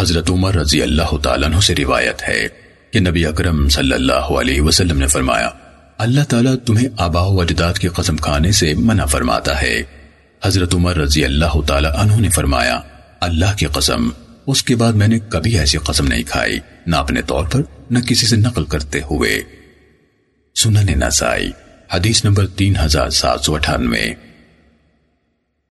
حضرت عمر رضی اللہ تعالیٰ عنہ سے روایت ہے کہ نبی اکرم صلی اللہ علیہ وسلم نے فرمایا، اللہ تعالیٰ تمہیں آبا و اجداد کی قسم کھانے سے منع فرماتا ہے۔ حضرت عمر رضی اللہ تعالیٰ عنہ نے فرمایا، اللہ کی قسم، اس کے بعد میں نے کبھی ایسی قسم نہیں کھائی، نہ اپنے طور پر، نہ کسی سے نقل کرتے ہوئے۔ سنن نسائی، حدیث نمبر تین ہزار سات سو اٹھانوے۔